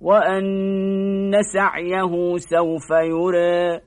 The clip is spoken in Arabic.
وأن سعيه سوف يُرَى